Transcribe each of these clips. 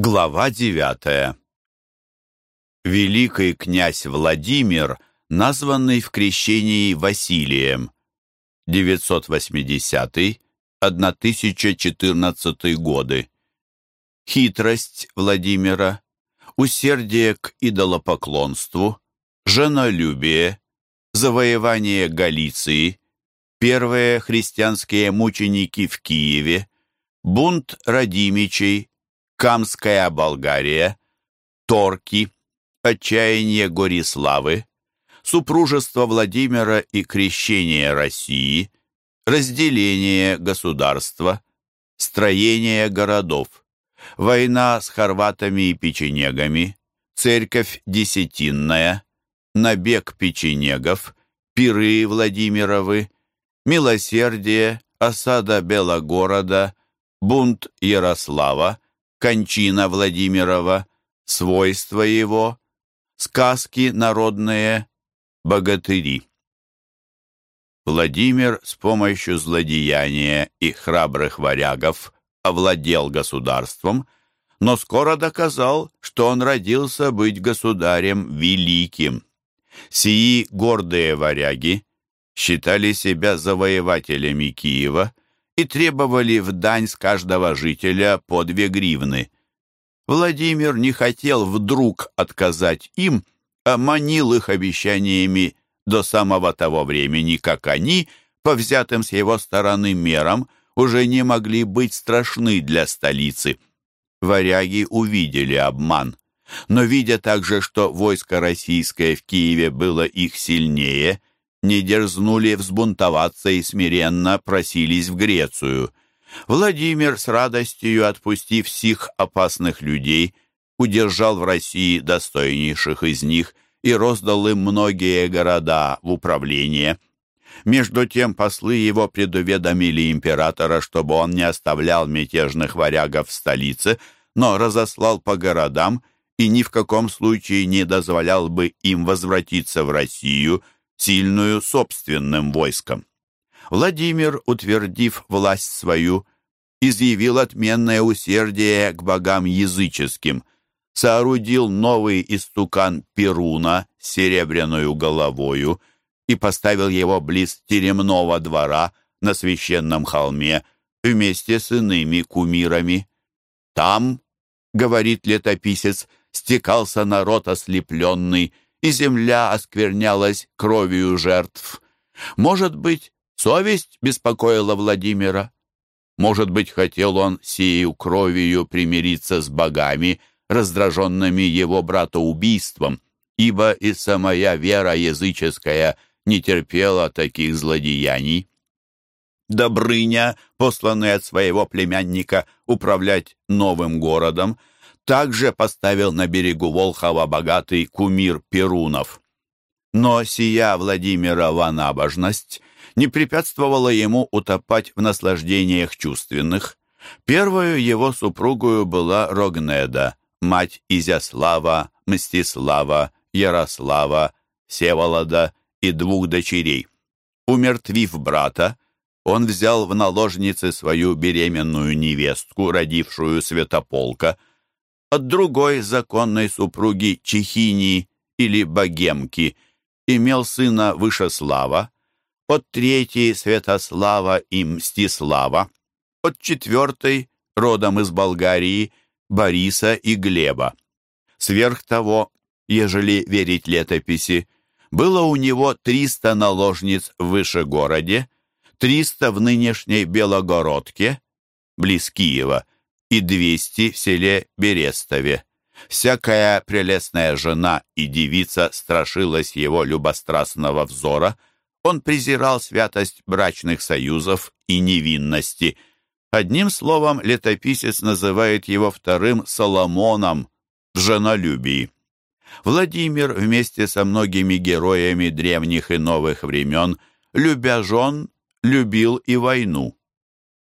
Глава девятая. Великий князь Владимир, названный в крещении Василием, 980-1014 годы. Хитрость Владимира, усердие к идолопоклонству, женолюбие, завоевание Галиции, первые христианские мученики в Киеве, бунт Радимичей, Камская Болгария, Торки, Отчаяние Гориславы, Супружество Владимира и Крещение России, Разделение государства, Строение городов, Война с хорватами и печенегами, Церковь Десятинная, Набег печенегов, Пиры Владимировы, Милосердие, Осада Белогорода, Бунт Ярослава, кончина Владимирова, свойства его, сказки народные, богатыри. Владимир с помощью злодеяния и храбрых варягов овладел государством, но скоро доказал, что он родился быть государем великим. Сии гордые варяги считали себя завоевателями Киева и требовали в дань с каждого жителя по две гривны. Владимир не хотел вдруг отказать им, а манил их обещаниями до самого того времени, как они, по взятым с его стороны мерам, уже не могли быть страшны для столицы. Варяги увидели обман, но видя также, что войско российское в Киеве было их сильнее, не дерзнули взбунтоваться и смиренно просились в Грецию. Владимир, с радостью отпустив всех опасных людей, удержал в России достойнейших из них и роздал им многие города в управление. Между тем послы его предуведомили императора, чтобы он не оставлял мятежных варягов в столице, но разослал по городам и ни в каком случае не дозволял бы им возвратиться в Россию – сильную собственным войском. Владимир, утвердив власть свою, изъявил отменное усердие к богам языческим, соорудил новый истукан Перуна с серебряную головою и поставил его близ теремного двора на священном холме вместе с иными кумирами. Там, говорит летописец, стекался народ ослепленный, и земля осквернялась кровью жертв. Может быть, совесть беспокоила Владимира? Может быть, хотел он сею кровью примириться с богами, раздраженными его братоубийством, ибо и самая вера языческая не терпела таких злодеяний. Добрыня, посланный от своего племянника управлять новым городом, также поставил на берегу Волхова богатый кумир Перунов. Но сия Владимирова набожность не препятствовала ему утопать в наслаждениях чувственных. Первую его супругою была Рогнеда, мать Изяслава, Мстислава, Ярослава, Севолода и двух дочерей. Умертвив брата, он взял в наложницы свою беременную невестку, родившую Святополка, от другой законной супруги Чехини или Богемки имел сына Вышеслава, от третьей Святослава и Мстислава, от четвертой, родом из Болгарии, Бориса и Глеба. Сверх того, ежели верить летописи, было у него триста наложниц в Вышегороде, триста в нынешней Белогородке, близ Киева, и двести в селе Берестове. Всякая прелестная жена и девица страшилась его любострастного взора. Он презирал святость брачных союзов и невинности. Одним словом, летописец называет его вторым Соломоном в женолюбии. Владимир вместе со многими героями древних и новых времен, любя жен, любил и войну.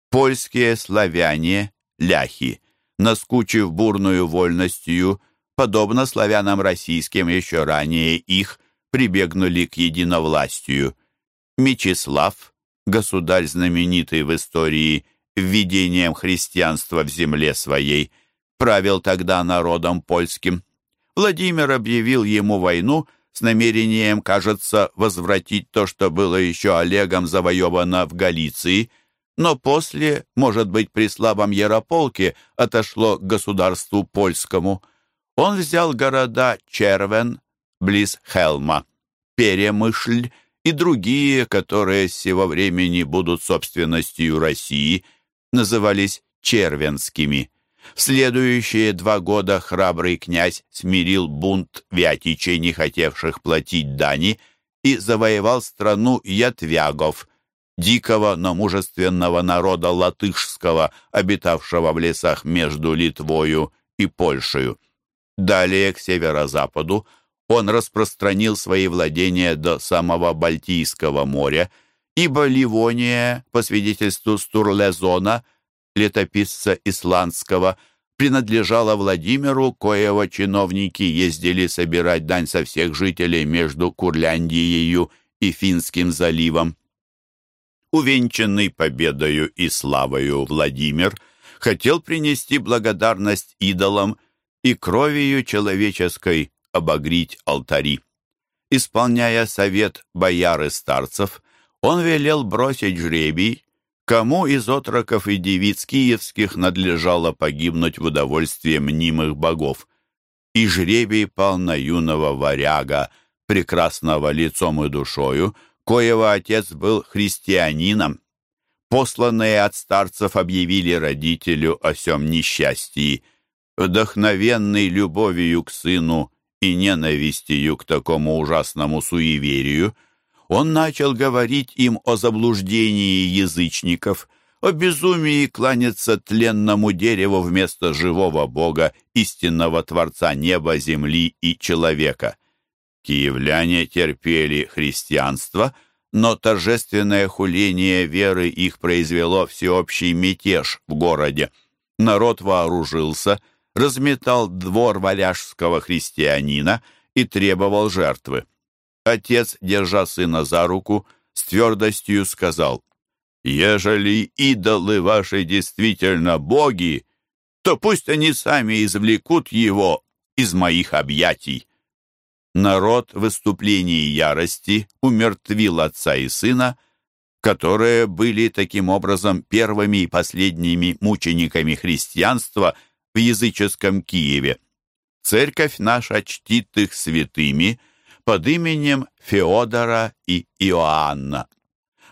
Польские славяне ляхи, наскучив бурную вольностью, подобно славянам российским еще ранее их, прибегнули к единовластию. Мечислав, государь знаменитый в истории введением христианства в земле своей, правил тогда народом польским. Владимир объявил ему войну с намерением, кажется, возвратить то, что было еще Олегом завоевано в Галиции, но после, может быть, при слабом Ярополке отошло к государству польскому. Он взял города Червен, близ Хелма, Перемышль и другие, которые с сего времени будут собственностью России, назывались червенскими. В следующие два года храбрый князь смирил бунт вятичей, не хотевших платить дани, и завоевал страну ятвягов, дикого, но мужественного народа латышского, обитавшего в лесах между Литвою и Польшею. Далее, к северо-западу, он распространил свои владения до самого Балтийского моря, ибо Ливония, по свидетельству Стурлезона, летописца исландского, принадлежала Владимиру, коего чиновники ездили собирать дань со всех жителей между Курляндией и Финским заливом. Увенчанный победою и славою Владимир хотел принести благодарность идолам и кровью человеческой обогрить алтари. Исполняя совет бояр и старцев, он велел бросить жребий, кому из отроков и девиц киевских надлежало погибнуть в удовольствие мнимых богов. И жребий пал на юного варяга, прекрасного лицом и душою, коего отец был христианином. Посланные от старцев объявили родителю о сем несчастье. Вдохновенный любовью к сыну и ненавистью к такому ужасному суеверию, он начал говорить им о заблуждении язычников, о безумии кланяться тленному дереву вместо живого Бога, истинного Творца неба, земли и человека. Киевляне терпели христианство, но торжественное хуление веры их произвело всеобщий мятеж в городе. Народ вооружился – разметал двор валяжского христианина и требовал жертвы. Отец, держа сына за руку, с твердостью сказал, «Ежели идолы ваши действительно боги, то пусть они сами извлекут его из моих объятий». Народ в выступлении ярости умертвил отца и сына, которые были таким образом первыми и последними мучениками христианства – в языческом Киеве. Церковь наша чтит их святыми под именем Феодора и Иоанна.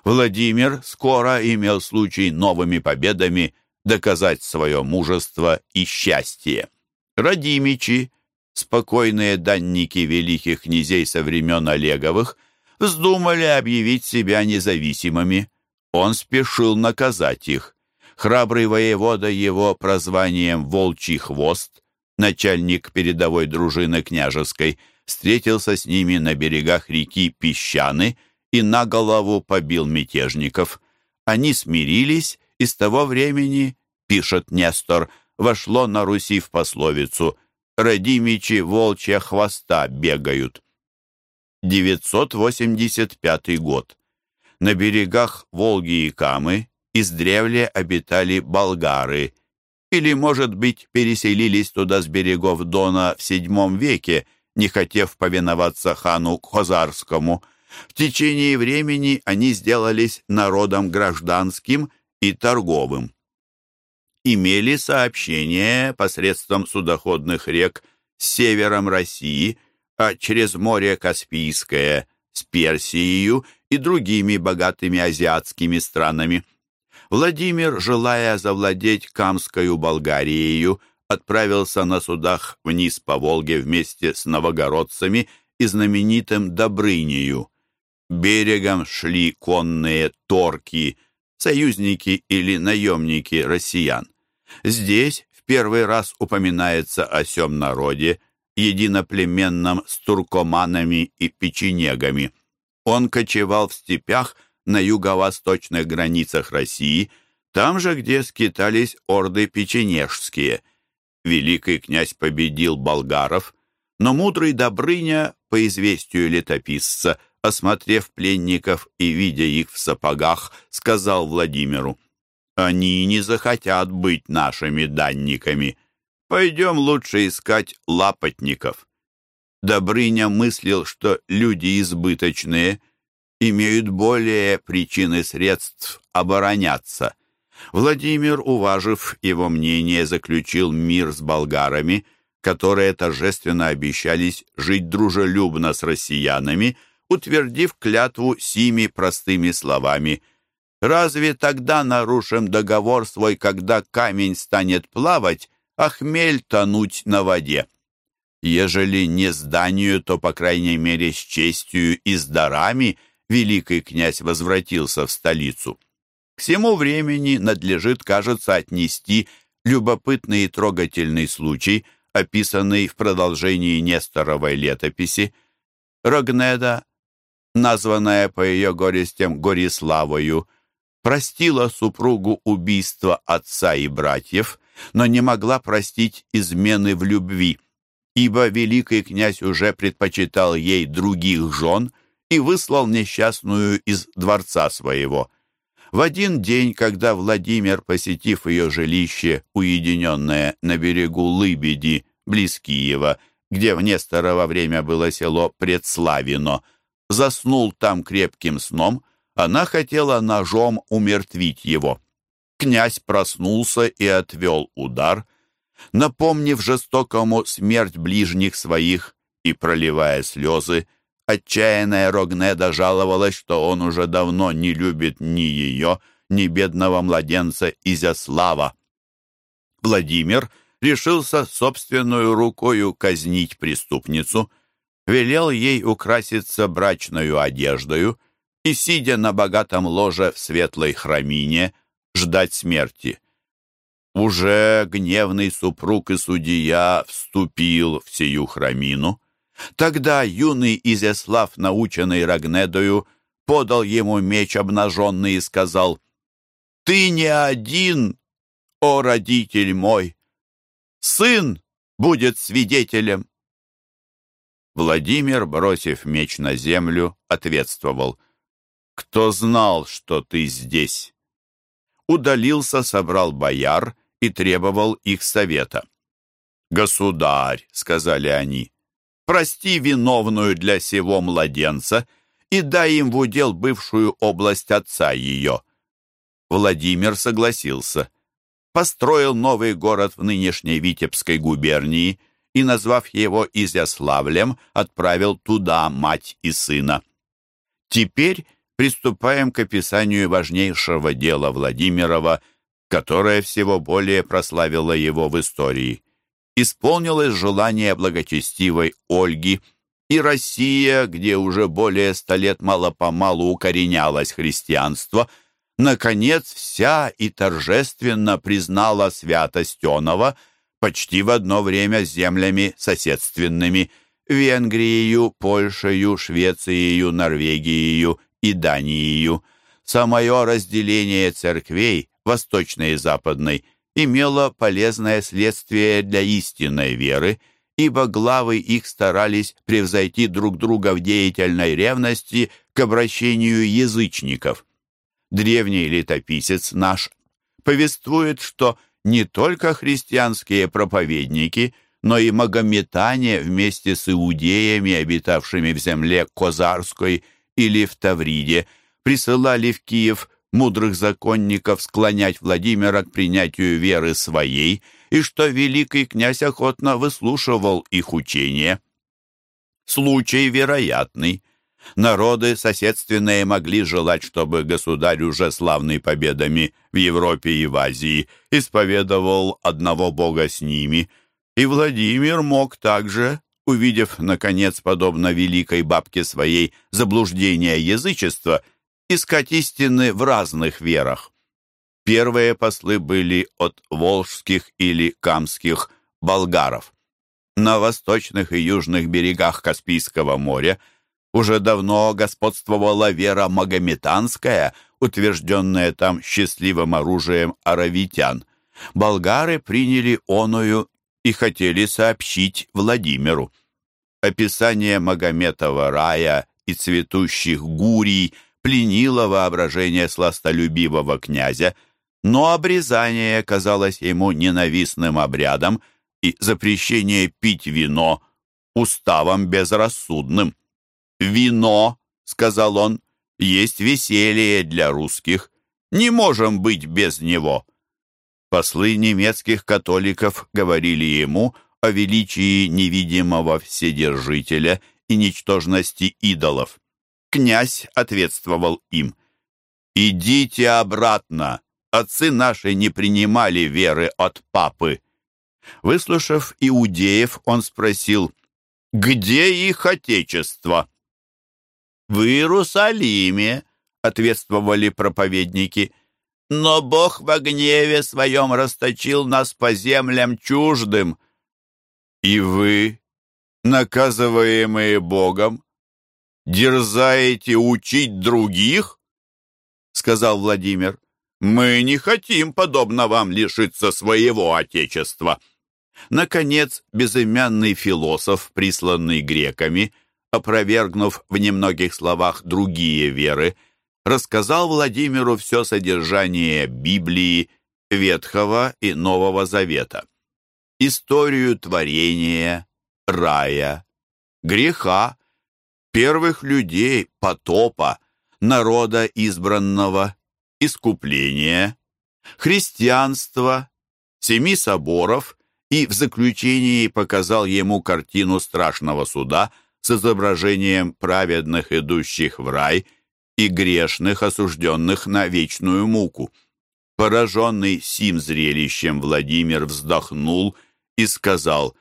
Владимир скоро имел случай новыми победами доказать свое мужество и счастье. Радимичи, спокойные данники великих князей со времен Олеговых, вздумали объявить себя независимыми. Он спешил наказать их храбрый воевода его прозванием «Волчий хвост», начальник передовой дружины княжеской, встретился с ними на берегах реки Песчаны и на голову побил мятежников. Они смирились, и с того времени, пишет Нестор, вошло на Руси в пословицу «Родимичи волчья хвоста бегают». 985 год. На берегах Волги и Камы издревле обитали болгары, или, может быть, переселились туда с берегов Дона в VII веке, не хотев повиноваться хану Хозарскому. В течение времени они сделались народом гражданским и торговым. Имели сообщение посредством судоходных рек с севером России, а через море Каспийское с Персией и другими богатыми азиатскими странами – Владимир, желая завладеть Камскою Болгарией, отправился на судах вниз по Волге вместе с новогородцами и знаменитым Добрынею. Берегом шли конные торки, союзники или наемники россиян. Здесь в первый раз упоминается о сем народе, единоплеменном с туркоманами и печенегами. Он кочевал в степях на юго-восточных границах России, там же, где скитались орды печенежские. Великий князь победил болгаров, но мудрый Добрыня, по известию летописца, осмотрев пленников и видя их в сапогах, сказал Владимиру, «Они не захотят быть нашими данниками. Пойдем лучше искать лапотников. Добрыня мыслил, что люди избыточные имеют более причины средств обороняться. Владимир, уважив его мнение, заключил мир с болгарами, которые торжественно обещались жить дружелюбно с россиянами, утвердив клятву сими простыми словами «Разве тогда нарушим договор свой, когда камень станет плавать, а хмель тонуть на воде?» Ежели не зданию, то, по крайней мере, с честью и с дарами великий князь возвратился в столицу. К всему времени надлежит, кажется, отнести любопытный и трогательный случай, описанный в продолжении Несторовой летописи. Рогнеда, названная по ее горестям Гориславою, простила супругу убийство отца и братьев, но не могла простить измены в любви ибо великий князь уже предпочитал ей других жен и выслал несчастную из дворца своего. В один день, когда Владимир, посетив ее жилище, уединенное на берегу Лыбеди, близ Киева, где в Несторово время было село Предславино, заснул там крепким сном, она хотела ножом умертвить его. Князь проснулся и отвел удар, напомнив жестокому смерть ближних своих и проливая слезы, отчаянная Рогнеда жаловалась, что он уже давно не любит ни ее, ни бедного младенца Изяслава. Владимир решился собственную рукою казнить преступницу, велел ей украситься брачную одеждою и, сидя на богатом ложе в светлой храмине, ждать смерти. Уже гневный супруг и судья вступил в сию храмину. Тогда юный Изяслав, наученный Рагнедою, подал ему меч обнаженный и сказал, «Ты не один, о родитель мой! Сын будет свидетелем!» Владимир, бросив меч на землю, ответствовал, «Кто знал, что ты здесь?» Удалился, собрал бояр и требовал их совета. «Государь», — сказали они, — «прости виновную для сего младенца и дай им в удел бывшую область отца ее». Владимир согласился. Построил новый город в нынешней Витебской губернии и, назвав его Изяславлем, отправил туда мать и сына. Теперь приступаем к описанию важнейшего дела Владимирова – которое всего более прославило его в истории. Исполнилось желание благочестивой Ольги, и Россия, где уже более ста лет мало-помалу укоренялось христианство, наконец вся и торжественно признала святость Онова почти в одно время с землями соседственными – Венгрией, Польшей, Швецией, Норвегией и Данией. Самое разделение церквей восточной и западной, имело полезное следствие для истинной веры, ибо главы их старались превзойти друг друга в деятельной ревности к обращению язычников. Древний летописец наш повествует, что не только христианские проповедники, но и магометане вместе с иудеями, обитавшими в земле Козарской или в Тавриде, присылали в Киев мудрых законников склонять Владимира к принятию веры своей, и что великий князь охотно выслушивал их учение. Случай вероятный. Народы соседственные могли желать, чтобы государь, уже славный победами в Европе и в Азии, исповедовал одного бога с ними, и Владимир мог также, увидев, наконец, подобно великой бабке своей, заблуждение язычества – искать истины в разных верах. Первые послы были от волжских или камских болгаров. На восточных и южных берегах Каспийского моря уже давно господствовала вера магометанская, утвержденная там счастливым оружием аравитян. Болгары приняли оную и хотели сообщить Владимиру. Описание Магометова рая и цветущих гурий – пленило воображение сластолюбивого князя, но обрезание казалось ему ненавистным обрядом, и запрещение пить вино уставом безрассудным. «Вино», — сказал он, — «есть веселье для русских. Не можем быть без него». Послы немецких католиков говорили ему о величии невидимого Вседержителя и ничтожности идолов. Князь ответствовал им. «Идите обратно. Отцы наши не принимали веры от папы». Выслушав иудеев, он спросил, «Где их отечество?» «В Иерусалиме», — ответствовали проповедники, «но Бог во гневе своем расточил нас по землям чуждым». «И вы, наказываемые Богом, дерзаете учить других?» — сказал Владимир. «Мы не хотим, подобно вам, лишиться своего Отечества». Наконец, безымянный философ, присланный греками, опровергнув в немногих словах другие веры, рассказал Владимиру все содержание Библии, Ветхого и Нового Завета, историю творения, рая, греха, первых людей, потопа, народа избранного, искупления, христианства, семи соборов и в заключении показал ему картину страшного суда с изображением праведных, идущих в рай, и грешных, осужденных на вечную муку. Пораженный сим зрелищем Владимир вздохнул и сказал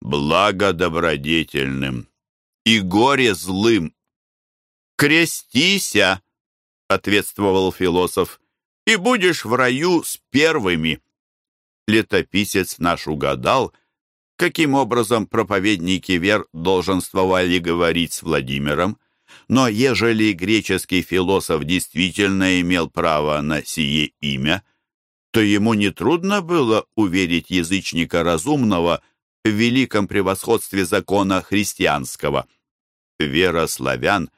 «Благо добродетельным и горе злым». «Крестися!» — ответствовал философ, «и будешь в раю с первыми» летописец наш угадал, каким образом проповедники вер долженствовали говорить с Владимиром, но ежели греческий философ действительно имел право на сие имя, то ему нетрудно было уверить язычника разумного в великом превосходстве закона христианского. Вера славян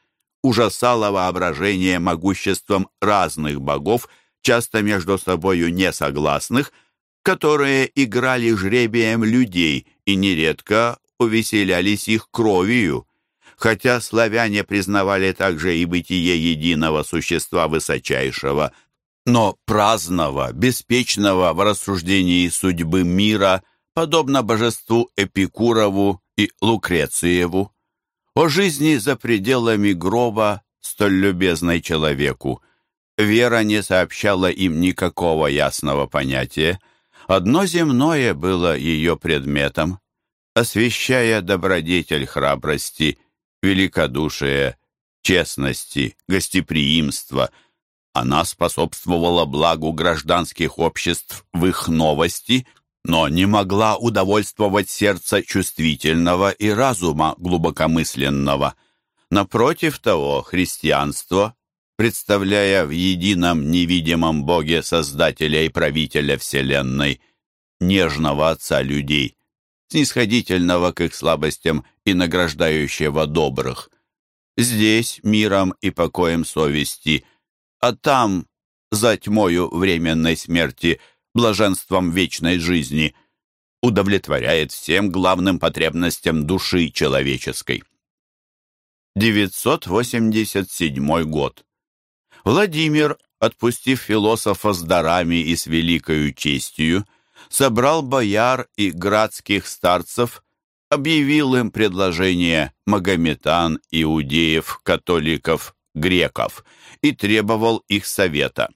ужасала воображение могуществом разных богов, часто между собою несогласных, которые играли жребием людей и нередко увеселялись их кровью. Хотя славяне признавали также и бытие единого существа высочайшего, но праздного, беспечного в рассуждении судьбы мира, подобно божеству Эпикурову и Лукрециеву. О жизни за пределами гроба, столь любезной человеку, вера не сообщала им никакого ясного понятия, Одно земное было ее предметом, освещая добродетель храбрости, великодушия, честности, гостеприимства. Она способствовала благу гражданских обществ в их новости, но не могла удовольствовать сердце чувствительного и разума глубокомысленного. Напротив того, христианство представляя в едином невидимом Боге Создателя и Правителя Вселенной, нежного Отца людей, снисходительного к их слабостям и награждающего добрых. Здесь миром и покоем совести, а там, за тьмою временной смерти, блаженством вечной жизни, удовлетворяет всем главным потребностям души человеческой. 987 год. Владимир, отпустив философа с дарами и с великою честью, собрал бояр и градских старцев, объявил им предложение магометан, иудеев, католиков, греков и требовал их совета.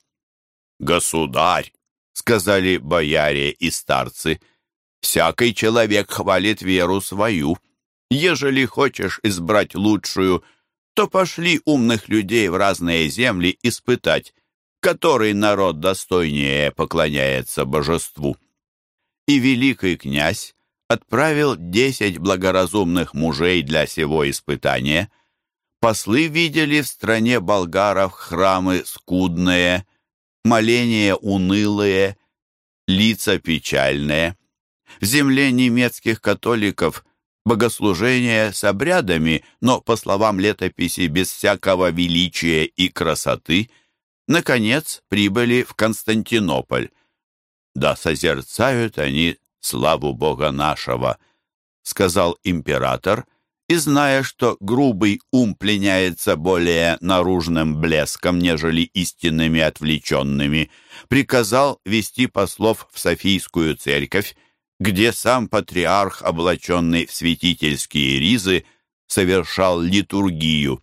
«Государь!» — сказали бояре и старцы. «Всякий человек хвалит веру свою. Ежели хочешь избрать лучшую — то пошли умных людей в разные земли испытать, который народ достойнее поклоняется божеству. И великий князь отправил десять благоразумных мужей для сего испытания. Послы видели в стране болгаров храмы скудные, моления унылые, лица печальные. В земле немецких католиков богослужение с обрядами, но, по словам летописи, без всякого величия и красоты, наконец прибыли в Константинополь. Да созерцают они славу Бога нашего», — сказал император, и, зная, что грубый ум пленяется более наружным блеском, нежели истинными отвлеченными, приказал вести послов в Софийскую церковь, где сам патриарх, облаченный в святительские ризы, совершал литургию.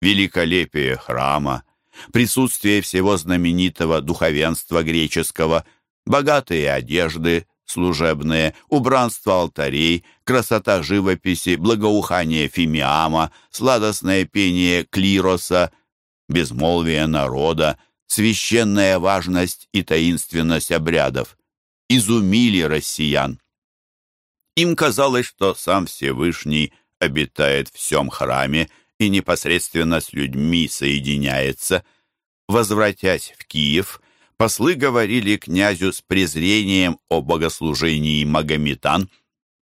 Великолепие храма, присутствие всего знаменитого духовенства греческого, богатые одежды, служебные, убранство алтарей, красота живописи, благоухание фимиама, сладостное пение клироса, безмолвие народа, священная важность и таинственность обрядов изумили россиян. Им казалось, что сам Всевышний обитает в всем храме и непосредственно с людьми соединяется. Возвратясь в Киев, послы говорили князю с презрением о богослужении магометан,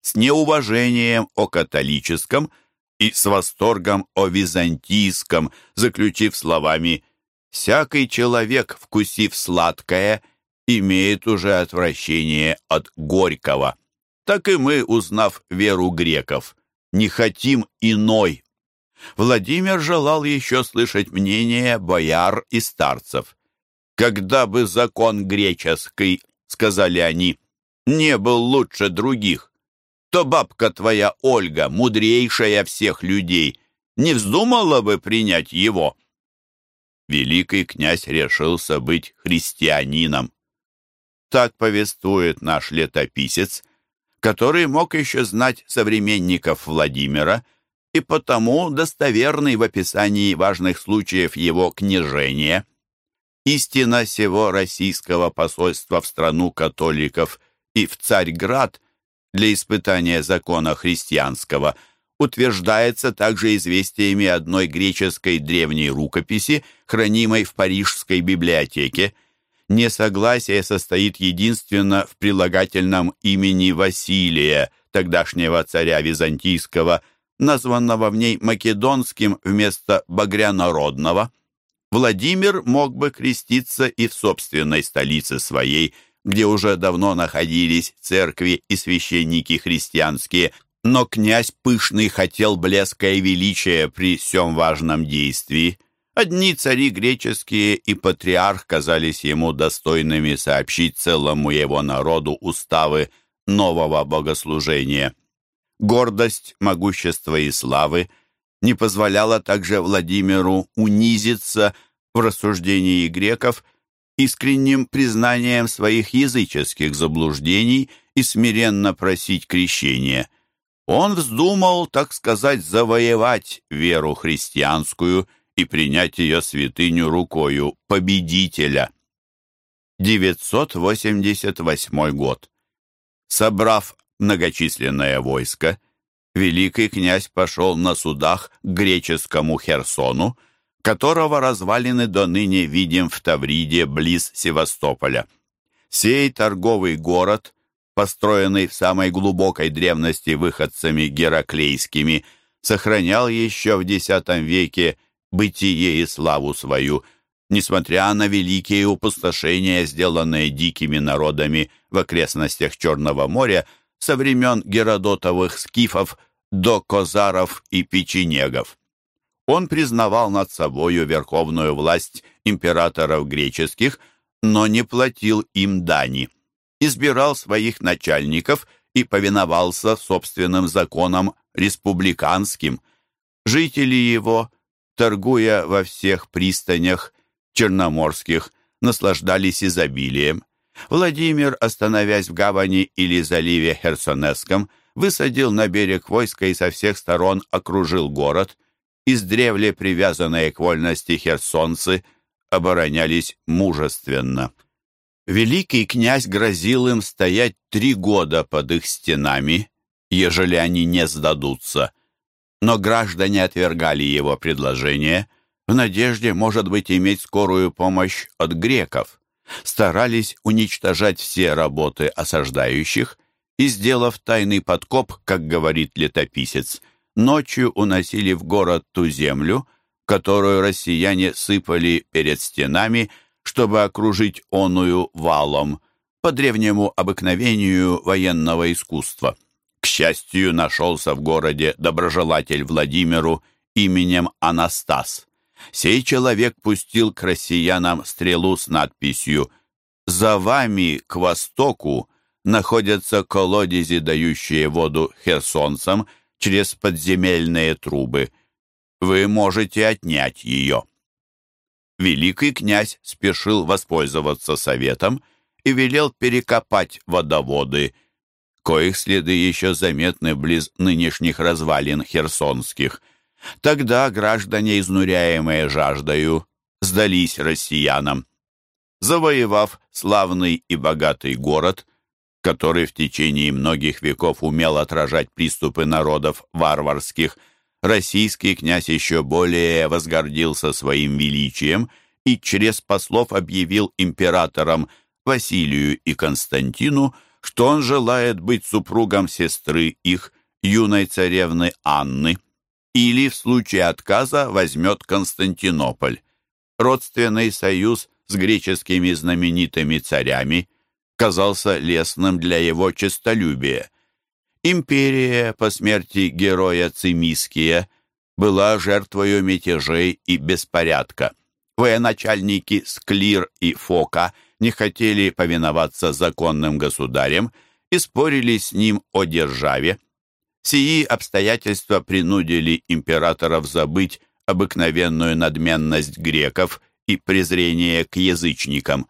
с неуважением о католическом и с восторгом о византийском, заключив словами «Всякий человек, вкусив сладкое, имеет уже отвращение от горького. Так и мы, узнав веру греков, не хотим иной». Владимир желал еще слышать мнение бояр и старцев. «Когда бы закон греческий, — сказали они, — не был лучше других, то бабка твоя Ольга, мудрейшая всех людей, не вздумала бы принять его». Великий князь решился быть христианином. Так повествует наш летописец, который мог еще знать современников Владимира и потому достоверный в описании важных случаев его княжения – Истина сего российского посольства в страну католиков и в Царьград для испытания закона христианского утверждается также известиями одной греческой древней рукописи, хранимой в Парижской библиотеке. Несогласие состоит единственно в прилагательном имени Василия, тогдашнего царя византийского, названного в ней македонским вместо багрянородного. Владимир мог бы креститься и в собственной столице своей, где уже давно находились церкви и священники христианские, но князь Пышный хотел блеска и величия при всем важном действии. Одни цари греческие и патриарх казались ему достойными сообщить целому его народу уставы нового богослужения. Гордость, могущество и славы – не позволяло также Владимиру унизиться в рассуждении греков искренним признанием своих языческих заблуждений и смиренно просить крещения. Он вздумал, так сказать, завоевать веру христианскую и принять ее святыню рукою победителя. 988 год. Собрав многочисленное войско, великий князь пошел на судах к греческому Херсону, которого развалины до ныне видим в Тавриде близ Севастополя. Сей торговый город, построенный в самой глубокой древности выходцами гераклейскими, сохранял еще в X веке бытие и славу свою, несмотря на великие упустошения, сделанные дикими народами в окрестностях Черного моря, со времен Геродотовых скифов до козаров и печенегов. Он признавал над собою верховную власть императоров греческих, но не платил им дани, избирал своих начальников и повиновался собственным законам республиканским. Жители его, торгуя во всех пристанях черноморских, наслаждались изобилием. Владимир, остановясь в гавани или заливе Херсонесском, высадил на берег войска и со всех сторон окружил город. Издревле привязанные к вольности херсонцы оборонялись мужественно. Великий князь грозил им стоять три года под их стенами, ежели они не сдадутся. Но граждане отвергали его предложение в надежде, может быть, иметь скорую помощь от греков старались уничтожать все работы осаждающих и, сделав тайный подкоп, как говорит летописец, ночью уносили в город ту землю, которую россияне сыпали перед стенами, чтобы окружить оную валом. по древнему обыкновению военного искусства. К счастью, нашелся в городе доброжелатель Владимиру именем Анастас. Сей человек пустил к россиянам стрелу с надписью «За вами к востоку находятся колодези, дающие воду херсонцам через подземельные трубы. Вы можете отнять ее». Великий князь спешил воспользоваться советом и велел перекопать водоводы, коих следы еще заметны близ нынешних развалин херсонских – Тогда граждане, изнуряемые жаждою, сдались россиянам. Завоевав славный и богатый город, который в течение многих веков умел отражать приступы народов варварских, российский князь еще более возгордился своим величием и через послов объявил императорам Василию и Константину, что он желает быть супругом сестры их, юной царевны Анны или в случае отказа возьмет Константинополь. Родственный союз с греческими знаменитыми царями казался лестным для его честолюбия. Империя по смерти героя Цимиския была жертвою мятежей и беспорядка. Военачальники Склир и Фока не хотели повиноваться законным государям и спорили с ним о державе. Сии обстоятельства принудили императоров забыть обыкновенную надменность греков и презрение к язычникам.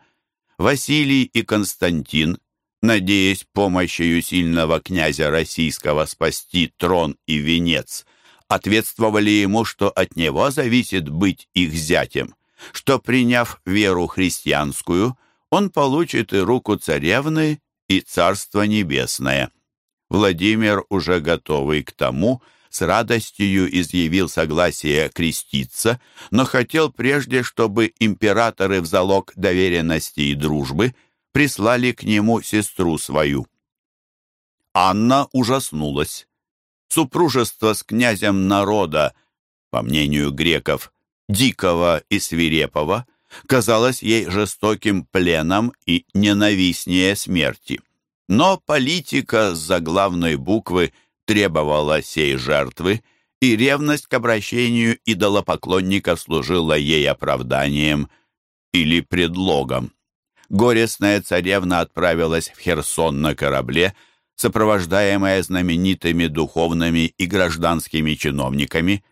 Василий и Константин, надеясь помощью сильного князя российского спасти трон и венец, ответствовали ему, что от него зависит быть их зятем, что, приняв веру христианскую, он получит и руку царевны, и царство небесное. Владимир, уже готовый к тому, с радостью изъявил согласие креститься, но хотел прежде, чтобы императоры в залог доверенности и дружбы прислали к нему сестру свою. Анна ужаснулась. Супружество с князем народа, по мнению греков, дикого и свирепого, казалось ей жестоким пленом и ненавистнее смерти. Но политика с заглавной буквы требовала сей жертвы, и ревность к обращению идолопоклонников служила ей оправданием или предлогом. Горестная царевна отправилась в Херсон на корабле, сопровождаемая знаменитыми духовными и гражданскими чиновниками.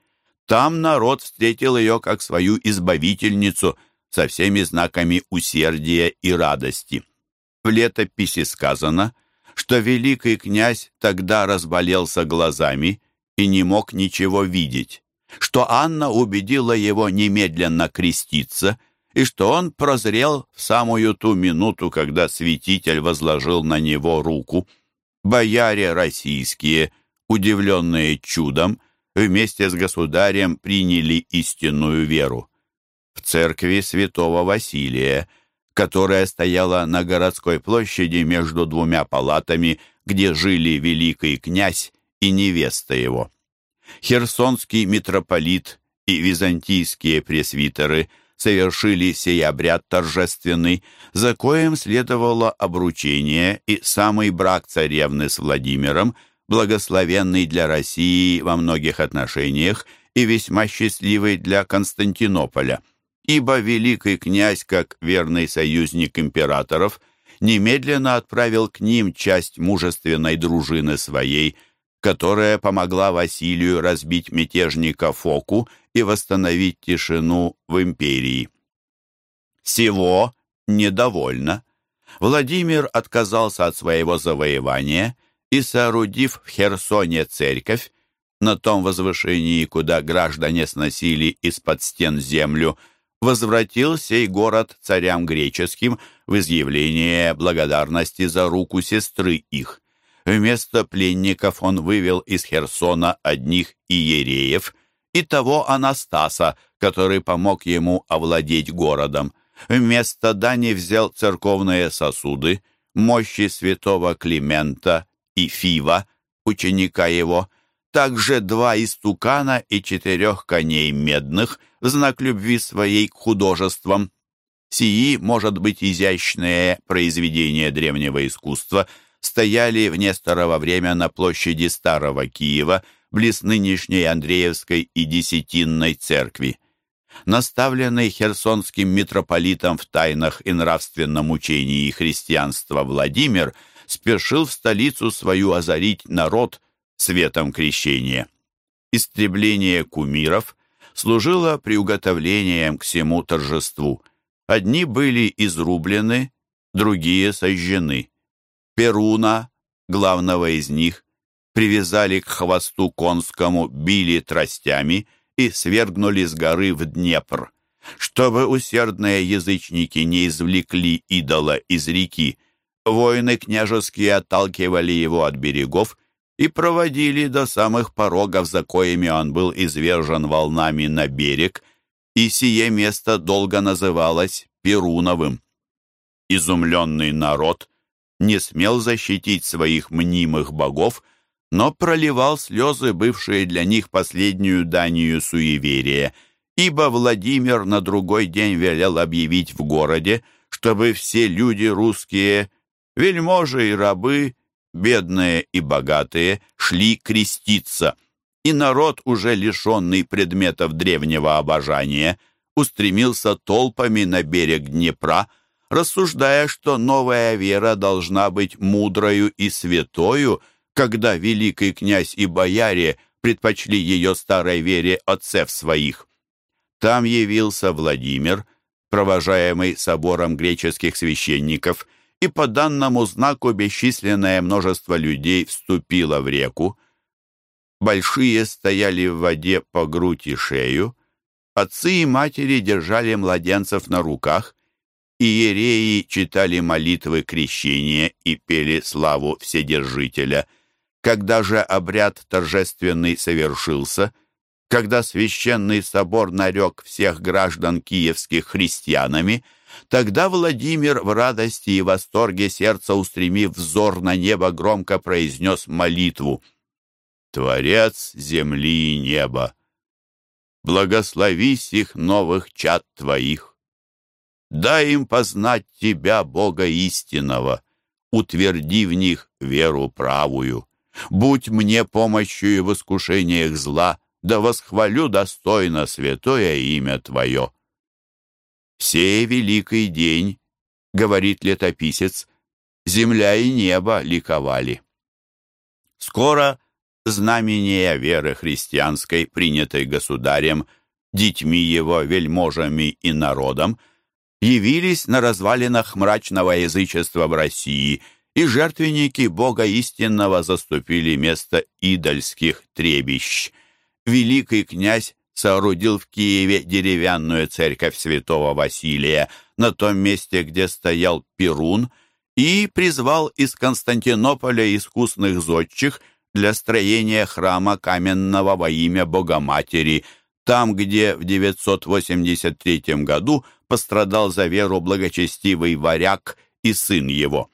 Там народ встретил ее как свою избавительницу со всеми знаками усердия и радости. В летописи сказано, что великий князь тогда разболелся глазами и не мог ничего видеть, что Анна убедила его немедленно креститься и что он прозрел в самую ту минуту, когда святитель возложил на него руку. Бояре российские, удивленные чудом, вместе с государем приняли истинную веру. В церкви святого Василия – которая стояла на городской площади между двумя палатами, где жили великий князь и невеста его. Херсонский митрополит и византийские пресвитеры совершили сей обряд торжественный, за коем следовало обручение и самый брак царевны с Владимиром, благословенный для России во многих отношениях и весьма счастливый для Константинополя – ибо великий князь, как верный союзник императоров, немедленно отправил к ним часть мужественной дружины своей, которая помогла Василию разбить мятежника Фоку и восстановить тишину в империи. Всего недовольно. Владимир отказался от своего завоевания и, соорудив в Херсоне церковь, на том возвышении, куда граждане сносили из-под стен землю, возвратил сей город царям греческим в изъявление благодарности за руку сестры их. Вместо пленников он вывел из Херсона одних иереев и того Анастаса, который помог ему овладеть городом. Вместо дани взял церковные сосуды, мощи святого Климента и Фива, ученика его, также два истукана и четырех коней медных в знак любви своей к художествам. сии, может быть, изящные произведения древнего искусства стояли в Несторово время на площади Старого Киева, близ нынешней Андреевской и Десятинной церкви. Наставленный херсонским митрополитом в тайнах и нравственном учении христианства Владимир спешил в столицу свою озарить народ светом крещения. Истребление кумиров служило приуготовлением к всему торжеству. Одни были изрублены, другие сожжены. Перуна, главного из них, привязали к хвосту конскому, били тростями и свергнули с горы в Днепр. Чтобы усердные язычники не извлекли идола из реки, воины княжеские отталкивали его от берегов и проводили до самых порогов, за коими он был извержен волнами на берег, и сие место долго называлось Перуновым. Изумленный народ не смел защитить своих мнимых богов, но проливал слезы, бывшие для них последнюю данию суеверия, ибо Владимир на другой день велел объявить в городе, чтобы все люди русские, вельможи и рабы, бедные и богатые, шли креститься, и народ, уже лишенный предметов древнего обожания, устремился толпами на берег Днепра, рассуждая, что новая вера должна быть мудрою и святою, когда великий князь и бояре предпочли ее старой вере отцев своих. Там явился Владимир, провожаемый собором греческих священников – и по данному знаку бесчисленное множество людей вступило в реку. Большие стояли в воде по грудь и шею, отцы и матери держали младенцев на руках, иереи читали молитвы крещения и пели славу Вседержителя. Когда же обряд торжественный совершился, когда священный собор нарек всех граждан киевских христианами – Тогда Владимир в радости и восторге сердца, устремив взор на небо, громко произнес молитву. «Творец земли и неба, благослови сих новых чад Твоих. Дай им познать Тебя, Бога истинного, утверди в них веру правую. Будь мне помощью в искушениях зла, да восхвалю достойно святое имя Твое». «Сей великий день, — говорит летописец, — земля и небо ликовали». Скоро знамения веры христианской, принятой государем, детьми его, вельможами и народом, явились на развалинах мрачного язычества в России, и жертвенники Бога истинного заступили место идольских требищ. Великий князь соорудил в Киеве деревянную церковь святого Василия на том месте, где стоял Перун, и призвал из Константинополя искусных зодчих для строения храма каменного во имя Богоматери, там, где в 983 году пострадал за веру благочестивый варяг и сын его.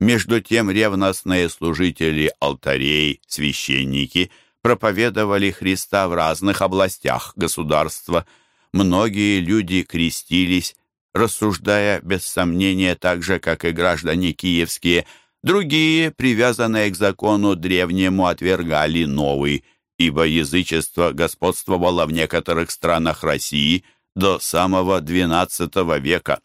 Между тем ревностные служители алтарей, священники – проповедовали Христа в разных областях государства. Многие люди крестились, рассуждая без сомнения так же, как и граждане киевские. Другие, привязанные к закону древнему, отвергали новый, ибо язычество господствовало в некоторых странах России до самого XII века.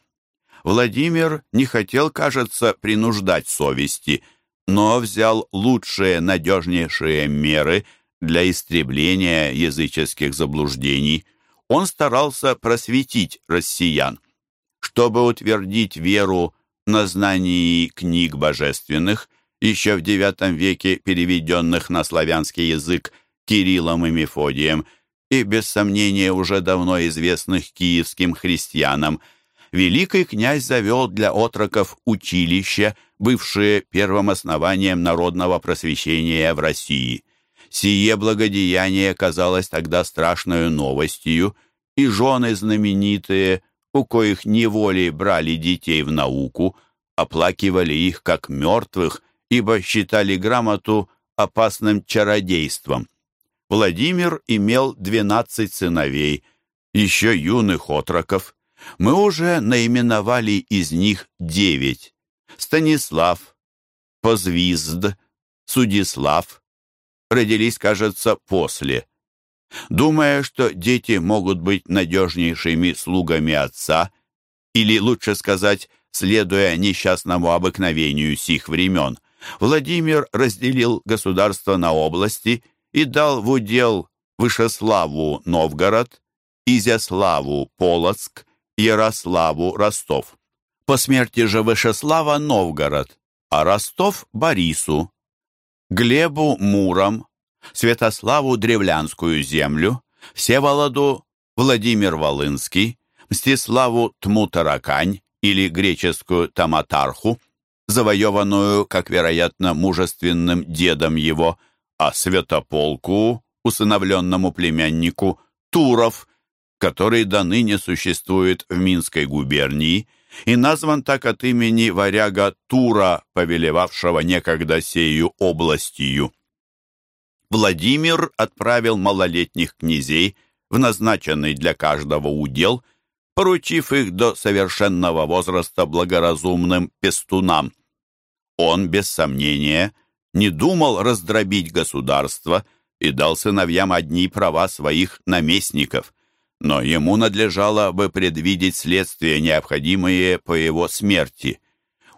Владимир не хотел, кажется, принуждать совести, но взял лучшие, надежнейшие меры – для истребления языческих заблуждений, он старался просветить россиян. Чтобы утвердить веру на знании книг божественных, еще в IX веке переведенных на славянский язык Кириллом и Мефодием, и, без сомнения, уже давно известных киевским христианам, великий князь завел для отроков училища, бывшие первым основанием народного просвещения в России. Сие благодеяние казалось тогда страшной новостью, и жены знаменитые, у коих неволей брали детей в науку, оплакивали их как мертвых, ибо считали грамоту опасным чародейством. Владимир имел двенадцать сыновей, еще юных отроков. Мы уже наименовали из них девять. Станислав, Позвизд, Судислав родились, кажется, после. Думая, что дети могут быть надежнейшими слугами отца, или, лучше сказать, следуя несчастному обыкновению сих времен, Владимир разделил государство на области и дал в удел Вышеславу Новгород, Изяславу Полоцк, Ярославу Ростов. По смерти же Вышеслава Новгород, а Ростов Борису, Глебу Муром, Святославу Древлянскую землю, Всеволоду Владимир Волынский, Мстиславу Тмутаракань или греческую Таматарху, завоеванную, как вероятно, мужественным дедом его, а Святополку, усыновленному племяннику, Туров, который до ныне существует в Минской губернии и назван так от имени варяга Тура, повелевавшего некогда сею областью. Владимир отправил малолетних князей в назначенный для каждого удел, поручив их до совершенного возраста благоразумным пестунам. Он, без сомнения, не думал раздробить государство и дал сыновьям одни права своих наместников, но ему надлежало бы предвидеть следствия, необходимые по его смерти.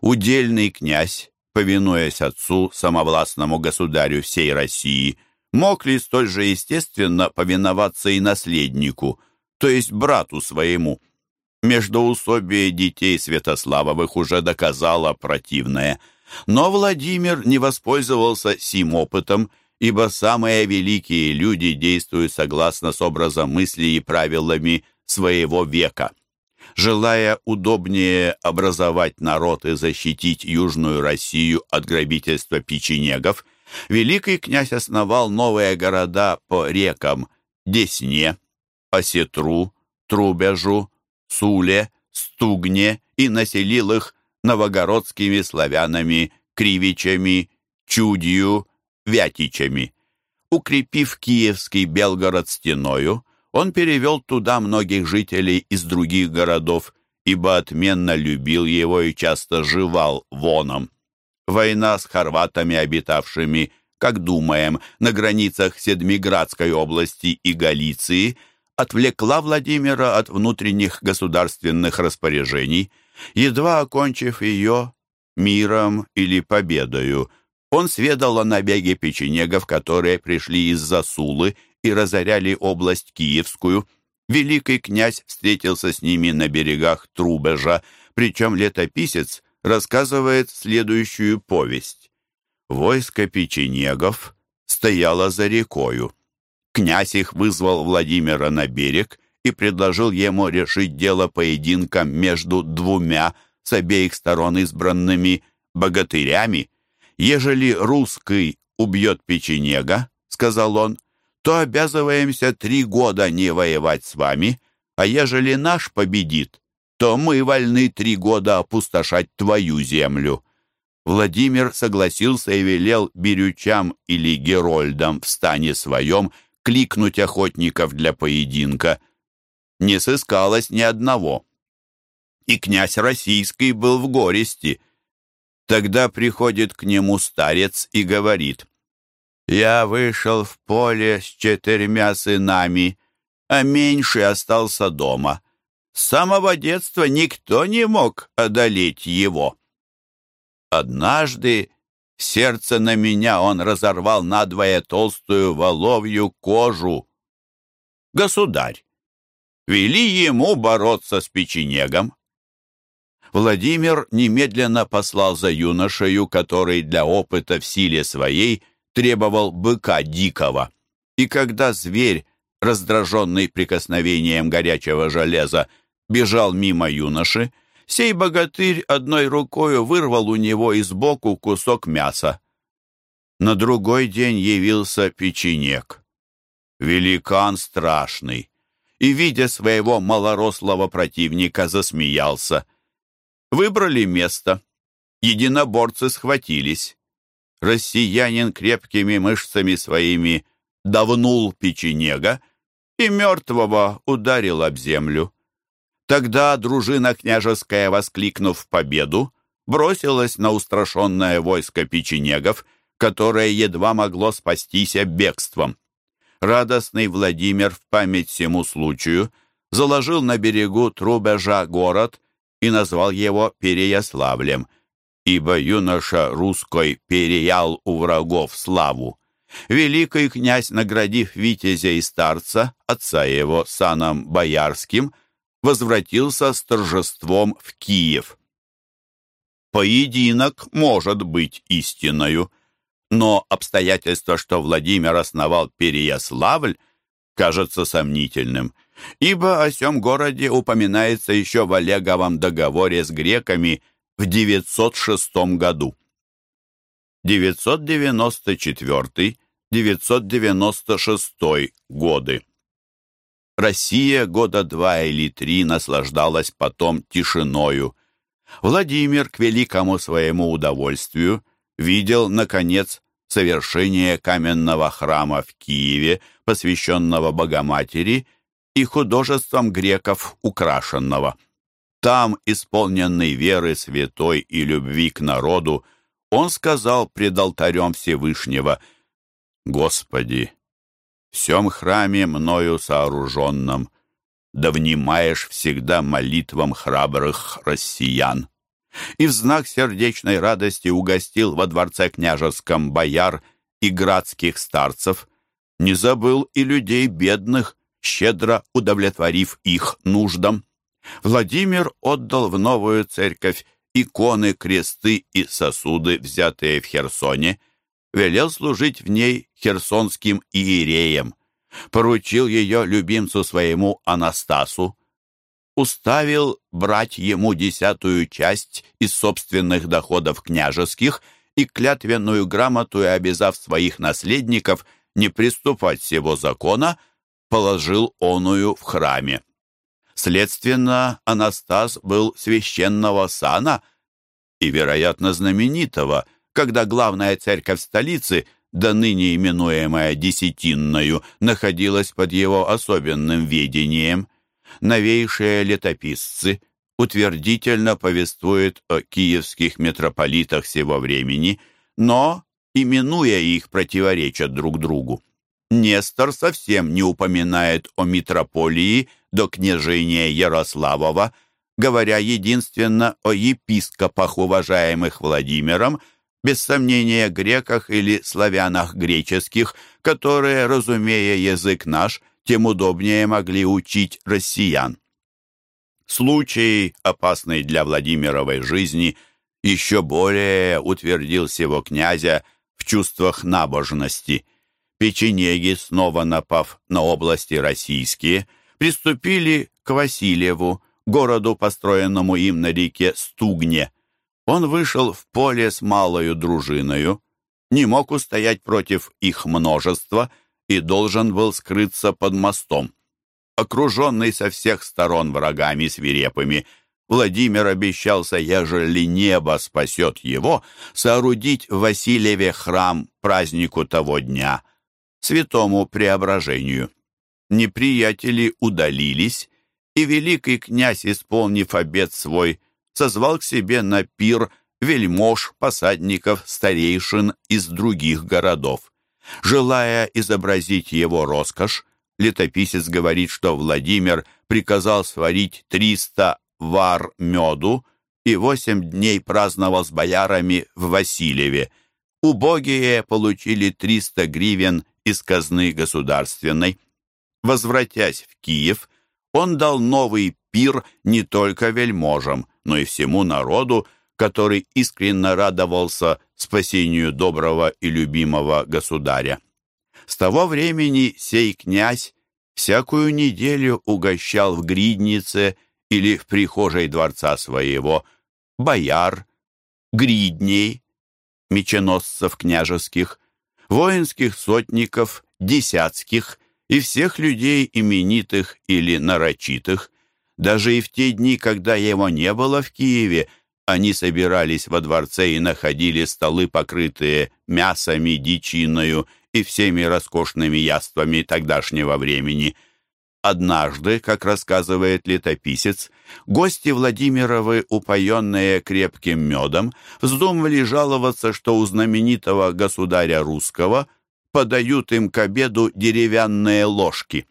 Удельный князь повинуясь отцу, самовластному государю всей России, мог ли столь же естественно повиноваться и наследнику, то есть брату своему? Междоусобие детей Святославовых уже доказало противное, но Владимир не воспользовался сим опытом, ибо самые великие люди действуют согласно с образом мысли и правилами своего века. Желая удобнее образовать народ и защитить Южную Россию от грабительства печенегов, великий князь основал новые города по рекам Десне, Осетру, Трубежу, Суле, Стугне и населил их новогородскими славянами, кривичами, чудью, вятичами. Укрепив Киевский Белгород стеною, он перевел туда многих жителей из других городов, ибо отменно любил его и часто жевал воном. Война с хорватами, обитавшими, как думаем, на границах Седмиградской области и Галиции, отвлекла Владимира от внутренних государственных распоряжений, едва окончив ее миром или победою. Он сведал о набеге печенегов, которые пришли из-за Сулы и разоряли область Киевскую. Великий князь встретился с ними на берегах Трубежа, причем летописец рассказывает следующую повесть. Войско печенегов стояло за рекою. Князь их вызвал Владимира на берег и предложил ему решить дело поединком между двумя с обеих сторон избранными богатырями. «Ежели русский убьет печенега, — сказал он, — то обязываемся три года не воевать с вами, а ежели наш победит, то мы вольны три года опустошать твою землю». Владимир согласился и велел берючам или герольдам в стане своем кликнуть охотников для поединка. Не сыскалось ни одного. И князь российский был в горести. Тогда приходит к нему старец и говорит, я вышел в поле с четырьмя сынами, а меньший остался дома. С самого детства никто не мог одолеть его. Однажды сердце на меня он разорвал надвое толстую воловью кожу. Государь, вели ему бороться с печенегом. Владимир немедленно послал за юношею, который для опыта в силе своей требовал быка дикого. И когда зверь, раздраженный прикосновением горячего железа, бежал мимо юноши, сей богатырь одной рукою вырвал у него из боку кусок мяса. На другой день явился печенек. Великан страшный, и, видя своего малорослого противника, засмеялся. Выбрали место. Единоборцы схватились россиянин крепкими мышцами своими давнул печенега и мертвого ударил об землю. Тогда дружина княжеская, воскликнув победу, бросилась на устрашенное войско печенегов, которое едва могло спастись бегством. Радостный Владимир в память всему случаю заложил на берегу Трубежа город и назвал его Переяславлем, ибо юноша русской переял у врагов славу. Великий князь, наградив витязя и старца, отца его, саном боярским, возвратился с торжеством в Киев. Поединок может быть истинною, но обстоятельство, что Владимир основал Переяславль, кажется сомнительным, ибо о сем городе упоминается еще в Олеговом договоре с греками в 906 году. 994-996 годы. Россия года два или три наслаждалась потом тишиною. Владимир, к великому своему удовольствию, видел, наконец, совершение каменного храма в Киеве, посвященного Богоматери, и художеством греков украшенного. Там, исполненный веры святой и любви к народу, он сказал пред алтарем Всевышнего, «Господи, в сем храме мною сооруженном, да внимаешь всегда молитвам храбрых россиян» и в знак сердечной радости угостил во дворце княжеском бояр и градских старцев, не забыл и людей бедных, щедро удовлетворив их нуждам. Владимир отдал в новую церковь иконы, кресты и сосуды, взятые в Херсоне, велел служить в ней херсонским иереям, поручил ее любимцу своему Анастасу, уставил брать ему десятую часть из собственных доходов княжеских и клятвенную грамоту и обязав своих наследников не приступать всего закона, положил оную в храме. Следственно, Анастас был священного сана и, вероятно, знаменитого, когда главная церковь столицы, до ныне именуемая Десятинною, находилась под его особенным ведением. Новейшие летописцы утвердительно повествуют о киевских митрополитах сего времени, но, именуя их, противоречат друг другу. Нестор совсем не упоминает о митрополии до княжения Ярославова, говоря единственно о епископах, уважаемых Владимиром, без сомнения греках или славянах греческих, которые, разумея язык наш, тем удобнее могли учить россиян. Случай, опасный для Владимировой жизни, еще более утвердил сего князя в чувствах набожности – печенеги, снова напав на области российские, приступили к Васильеву, городу, построенному им на реке Стугне. Он вышел в поле с малою дружиною, не мог устоять против их множества и должен был скрыться под мостом. Окруженный со всех сторон врагами свирепыми, Владимир обещался, ежели небо спасет его, соорудить в Васильеве храм празднику того дня — святому преображению. Неприятели удалились, и великий князь, исполнив обет свой, созвал к себе на пир вельмож, посадников, старейшин из других городов. Желая изобразить его роскошь, летописец говорит, что Владимир приказал сварить триста вар меду и восемь дней праздновал с боярами в Васильеве. Убогие получили триста гривен из казны государственной. Возвратясь в Киев, он дал новый пир не только вельможам, но и всему народу, который искренне радовался спасению доброго и любимого государя. С того времени сей князь всякую неделю угощал в гриднице или в прихожей дворца своего бояр, гридней, меченосцев княжеских, воинских сотников, десятских и всех людей именитых или нарочитых. Даже и в те дни, когда его не было в Киеве, они собирались во дворце и находили столы, покрытые мясами, дичиною и всеми роскошными яствами тогдашнего времени. Однажды, как рассказывает летописец, гости Владимировы, упоенные крепким медом, вздумали жаловаться, что у знаменитого государя русского подают им к обеду деревянные ложки.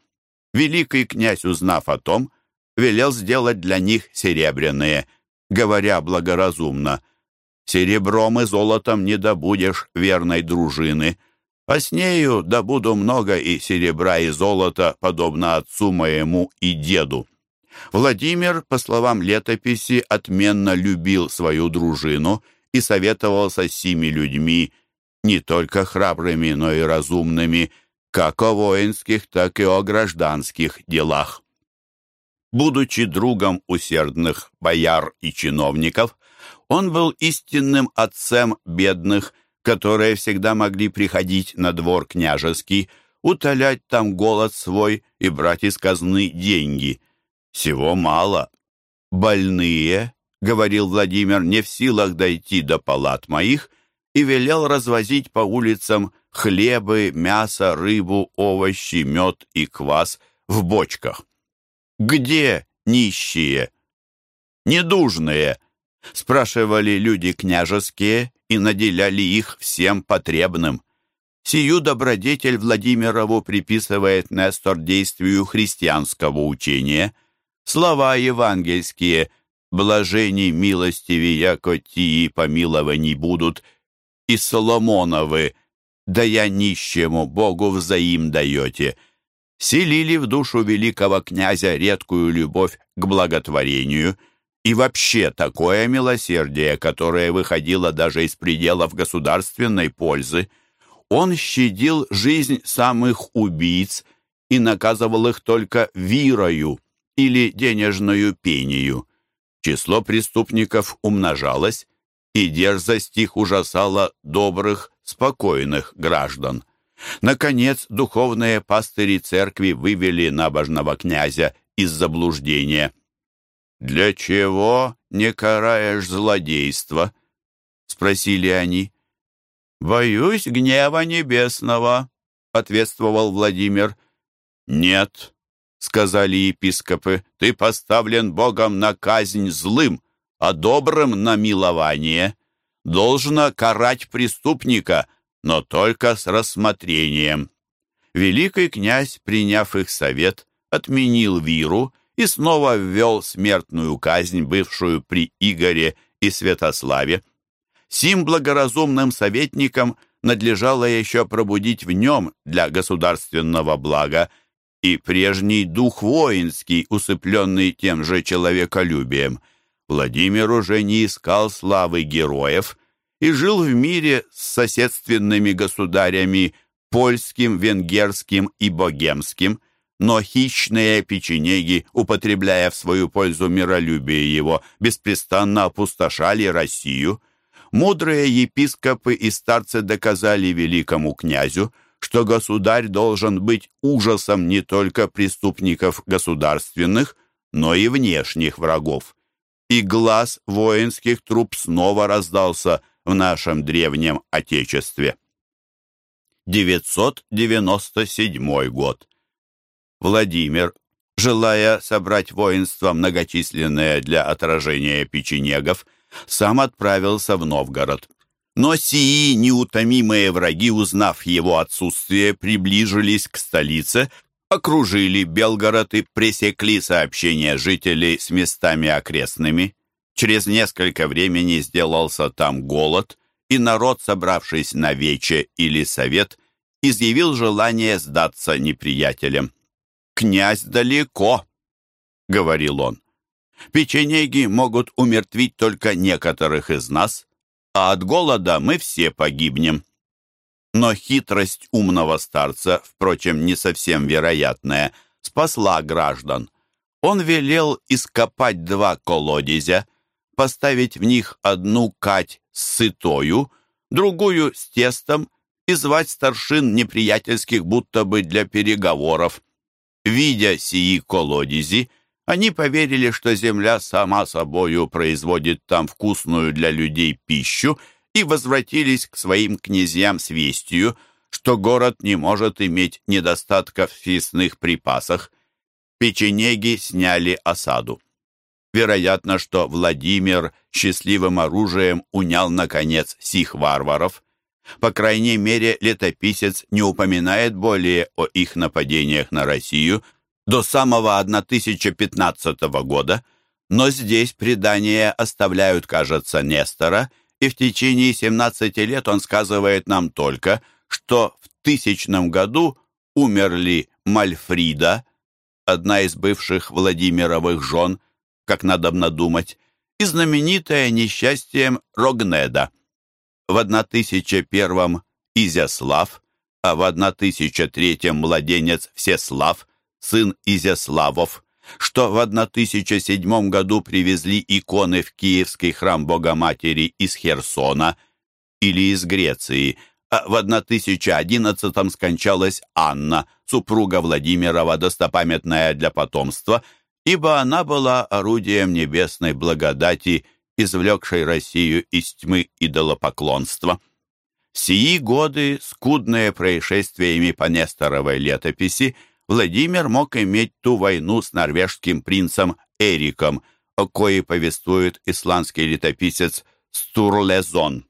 Великий князь, узнав о том, велел сделать для них серебряные, говоря благоразумно, «Серебром и золотом не добудешь верной дружины», а с нею добуду много и серебра, и золота, подобно отцу моему и деду. Владимир, по словам летописи, отменно любил свою дружину и советовался с сими людьми, не только храбрыми, но и разумными, как о воинских, так и о гражданских делах. Будучи другом усердных бояр и чиновников, он был истинным отцем бедных, которые всегда могли приходить на двор княжеский, утолять там голод свой и брать из казны деньги. Всего мало. Больные, — говорил Владимир, — не в силах дойти до палат моих, и велел развозить по улицам хлебы, мясо, рыбу, овощи, мед и квас в бочках. Где нищие? Недужные, — спрашивали люди княжеские и наделяли их всем потребным. Сию добродетель Владимирову приписывает Нестор действию христианского учения. Слова евангельские «блажени милостиви, яко тии помилований будут» и Соломоновы «да я нищему Богу взаим даете» селили в душу великого князя редкую любовь к благотворению – и вообще такое милосердие, которое выходило даже из пределов государственной пользы. Он щадил жизнь самых убийц и наказывал их только вирою или денежную пению. Число преступников умножалось, и дерзость их ужасала добрых, спокойных граждан. Наконец, духовные пастыри церкви вывели набожного князя из заблуждения – «Для чего не караешь злодейство?» — спросили они. «Боюсь гнева небесного», — ответствовал Владимир. «Нет», — сказали епископы, — «ты поставлен Богом на казнь злым, а добрым на милование. Должно карать преступника, но только с рассмотрением». Великий князь, приняв их совет, отменил виру и снова ввел смертную казнь, бывшую при Игоре и Святославе. Сим благоразумным советникам надлежало еще пробудить в нем для государственного блага и прежний дух воинский, усыпленный тем же человеколюбием. Владимир уже не искал славы героев и жил в мире с соседственными государями польским, венгерским и богемским – но хищные печенеги, употребляя в свою пользу миролюбие его, беспрестанно опустошали Россию. Мудрые епископы и старцы доказали великому князю, что государь должен быть ужасом не только преступников государственных, но и внешних врагов. И глаз воинских труп снова раздался в нашем древнем Отечестве. 997 год. Владимир, желая собрать воинство многочисленное для отражения печенегов, сам отправился в Новгород. Но сии неутомимые враги, узнав его отсутствие, приближились к столице, окружили Белгород и пресекли сообщения жителей с местами окрестными. Через несколько времени сделался там голод, и народ, собравшись на вече или совет, изъявил желание сдаться неприятелям князь далеко», — говорил он. «Печенеги могут умертвить только некоторых из нас, а от голода мы все погибнем». Но хитрость умного старца, впрочем, не совсем вероятная, спасла граждан. Он велел ископать два колодезя, поставить в них одну кать с сытою, другую с тестом и звать старшин неприятельских будто бы для переговоров. Видя сии колодези, они поверили, что земля сама собою производит там вкусную для людей пищу, и возвратились к своим князьям с вестью, что город не может иметь недостатка в съестных припасах. печенеги сняли осаду. Вероятно, что Владимир счастливым оружием унял, наконец, сих варваров. По крайней мере, летописец не упоминает более о их нападениях на Россию до самого 1015 года, но здесь предания оставляют, кажется, Нестора, и в течение 17 лет он сказывает нам только, что в тысячном году умерли Мальфрида, одна из бывших Владимировых жен, как надобно думать, и знаменитая несчастьем Рогнеда. В 1001 Изяслав, а в 1003 младенец Всеслав, сын Изяславов, что в 1007 году привезли иконы в Киевский храм Богоматери из Херсона или из Греции, а в 1011 скончалась Анна, супруга Владимирова, достопамятная для потомства, ибо она была орудием небесной благодати, извлекшей Россию из тьмы идолопоклонства. Сии годы, скудные происшествиями по Несторовой летописи, Владимир мог иметь ту войну с норвежским принцем Эриком, о коей повествует исландский летописец Стурлезон.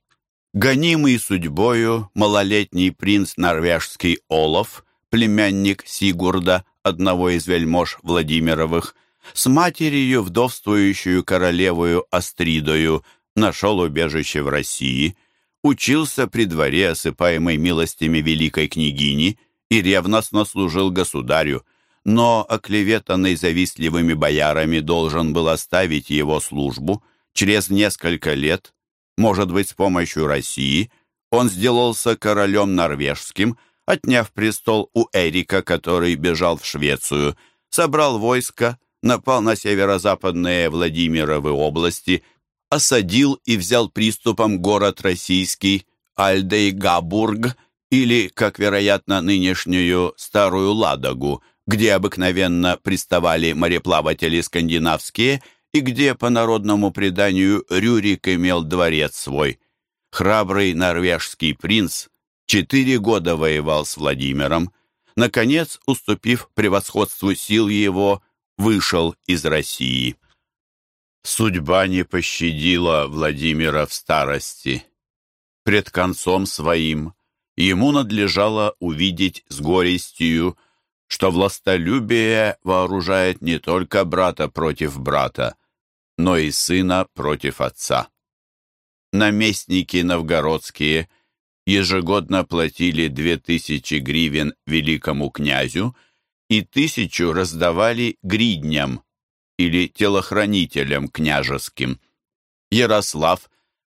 Гонимый судьбою, малолетний принц норвежский Олаф, племянник Сигурда, одного из вельмож Владимировых, с матерью, вдовствующую королевою Астридою, нашел убежище в России, учился при дворе, осыпаемой милостями великой княгини – и ревностно служил государю, но оклеветанный завистливыми боярами должен был оставить его службу. Через несколько лет, может быть, с помощью России, он сделался королем норвежским, отняв престол у Эрика, который бежал в Швецию, собрал войско, напал на северо-западные Владимировы области, осадил и взял приступом город российский Альдейгабург – или, как вероятно, нынешнюю Старую Ладогу, где обыкновенно приставали мореплаватели скандинавские и где, по народному преданию, Рюрик имел дворец свой. Храбрый норвежский принц четыре года воевал с Владимиром, наконец, уступив превосходству сил его, вышел из России. Судьба не пощадила Владимира в старости. Пред концом своим ему надлежало увидеть с горестью, что властолюбие вооружает не только брата против брата, но и сына против отца. Наместники новгородские ежегодно платили две тысячи гривен великому князю и тысячу раздавали гридням или телохранителям княжеским. Ярослав,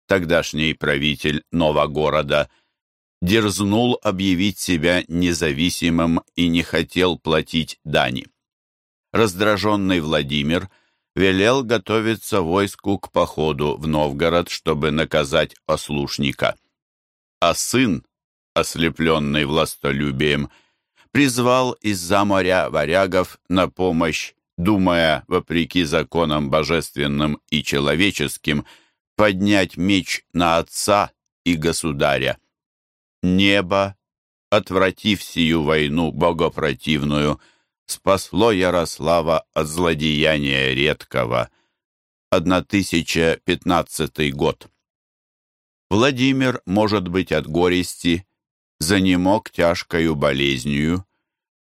тогдашний правитель Новогорода, дерзнул объявить себя независимым и не хотел платить дани. Раздраженный Владимир велел готовиться войску к походу в Новгород, чтобы наказать ослушника. А сын, ослепленный властолюбием, призвал из-за моря варягов на помощь, думая, вопреки законам божественным и человеческим, поднять меч на отца и государя. Небо, отвратив сию войну богопротивную, спасло Ярослава от злодеяния редкого. 1015 год. Владимир, может быть, от горести, занемог тяжкою болезнью,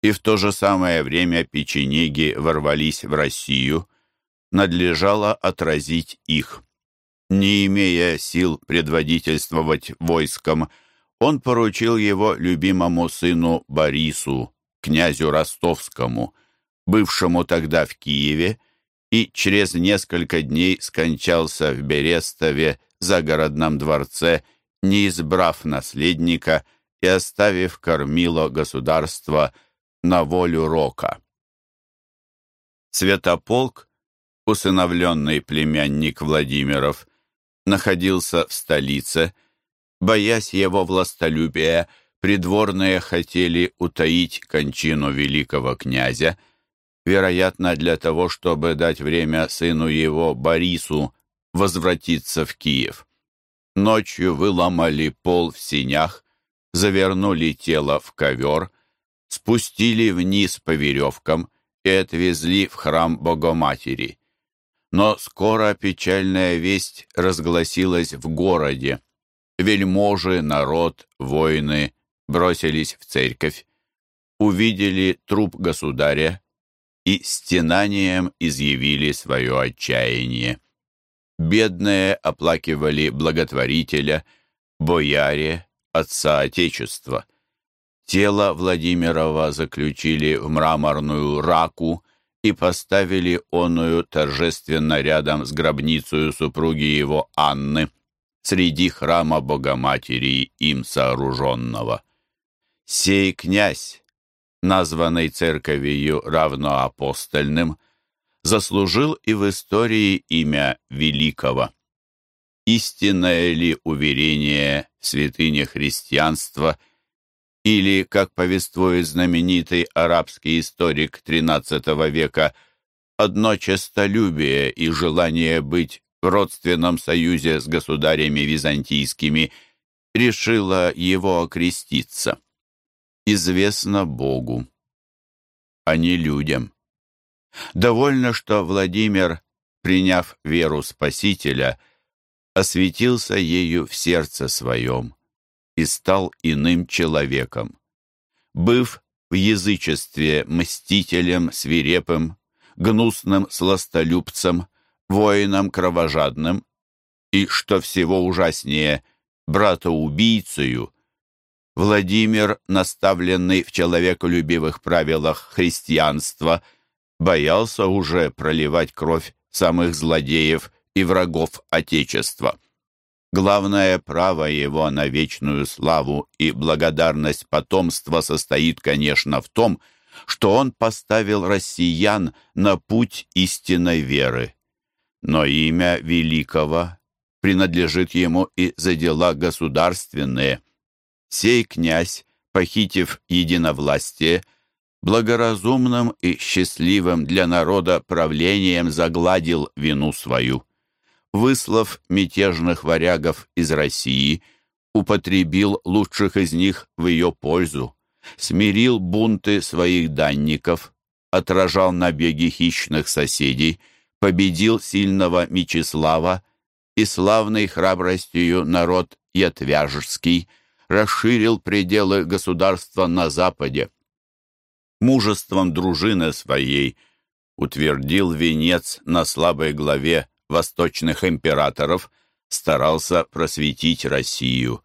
и в то же самое время печенеги ворвались в Россию, надлежало отразить их. Не имея сил предводительствовать войском, он поручил его любимому сыну Борису, князю Ростовскому, бывшему тогда в Киеве, и через несколько дней скончался в Берестове, загородном дворце, не избрав наследника и оставив кормило государства на волю рока. Святополк, усыновленный племянник Владимиров, находился в столице – Боясь его властолюбия, придворные хотели утаить кончину великого князя, вероятно, для того, чтобы дать время сыну его, Борису, возвратиться в Киев. Ночью выломали пол в синях, завернули тело в ковер, спустили вниз по веревкам и отвезли в храм Богоматери. Но скоро печальная весть разгласилась в городе. Вельможи, народ, воины бросились в церковь, увидели труп государя и стенанием изъявили свое отчаяние. Бедные оплакивали благотворителя, бояре, отца Отечества. Тело Владимирова заключили в мраморную раку и поставили оную торжественно рядом с гробницей супруги его Анны среди храма Богоматери им сооруженного. Сей князь, названный церковью равноапостольным, заслужил и в истории имя Великого. Истинное ли уверение святыне христианства или, как повествует знаменитый арабский историк XIII века, одно честолюбие и желание быть в родственном союзе с государями византийскими решило его окреститься. Известно Богу, а не людям. Довольно, что Владимир, приняв веру Спасителя, осветился ею в сердце своем и стал иным человеком. Быв в язычестве мстителем, свирепым, гнусным сластолюбцем, воином кровожадным и, что всего ужаснее, братоубийцею, Владимир, наставленный в человеколюбивых правилах христианства, боялся уже проливать кровь самых злодеев и врагов Отечества. Главное право его на вечную славу и благодарность потомства состоит, конечно, в том, что он поставил россиян на путь истинной веры. Но имя великого принадлежит ему и за дела государственные. Сей князь, похитив единовластие, благоразумным и счастливым для народа правлением загладил вину свою выслав мятежных варягов из России, употребил лучших из них в ее пользу, смирил бунты своих данников, отражал набеги хищных соседей, победил сильного Мечислава и славной храбростью народ Ятвяжский расширил пределы государства на западе. Мужеством дружины своей утвердил венец на слабой главе восточных императоров старался просветить Россию,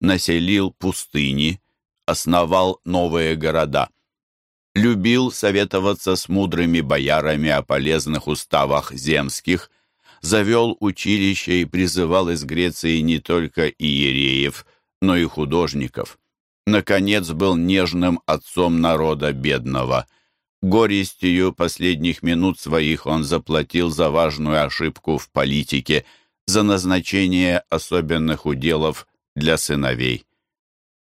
населил пустыни, основал новые города. Любил советоваться с мудрыми боярами о полезных уставах земских, завел училище и призывал из Греции не только иереев, но и художников. Наконец был нежным отцом народа бедного – Горестью последних минут своих он заплатил за важную ошибку в политике, за назначение особенных уделов для сыновей.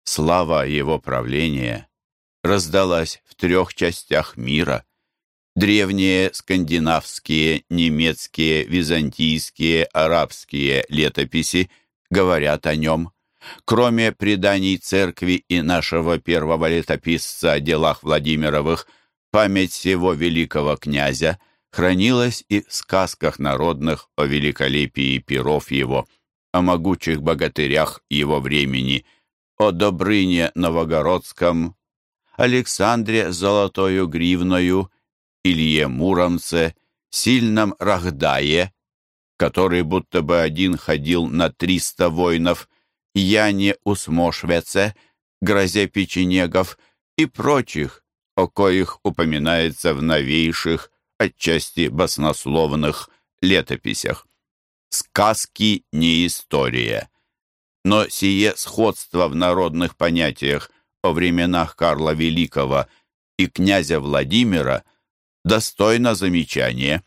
Слава его правления раздалась в трех частях мира. Древние скандинавские, немецкие, византийские, арабские летописи говорят о нем. Кроме преданий церкви и нашего первого летописца о делах Владимировых – Память всего великого князя хранилась и в сказках народных о великолепии перов его, о могучих богатырях его времени, о Добрыне Новогородском, Александре Золотою Гривною, Илье Муромце, сильном Рахдае, который будто бы один ходил на триста воинов, Яне Усмошвеце, грозе печенегов и прочих, о коих упоминается в новейших, отчасти баснословных летописях. Сказки не история. Но сие сходство в народных понятиях о временах Карла Великого и князя Владимира достойно замечания.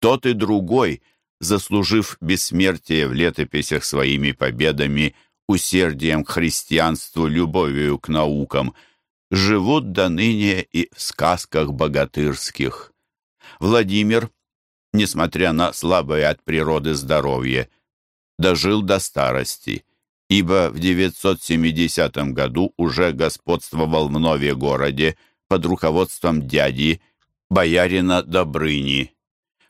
Тот и другой, заслужив бессмертие в летописях своими победами, усердием к христианству, любовью к наукам – живут до ныне и в сказках богатырских. Владимир, несмотря на слабое от природы здоровье, дожил до старости, ибо в 970 году уже господствовал в Нове городе под руководством дяди, боярина Добрыни.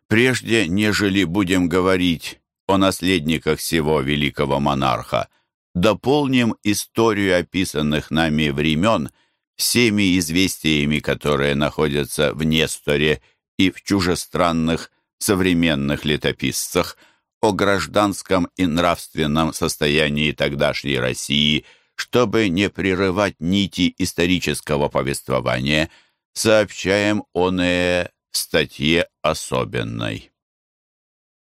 Прежде, нежели будем говорить о наследниках всего великого монарха, дополним историю описанных нами времен всеми известиями, которые находятся в Несторе и в чужестранных современных летописцах о гражданском и нравственном состоянии тогдашней России, чтобы не прерывать нити исторического повествования, сообщаем оное в статье особенной.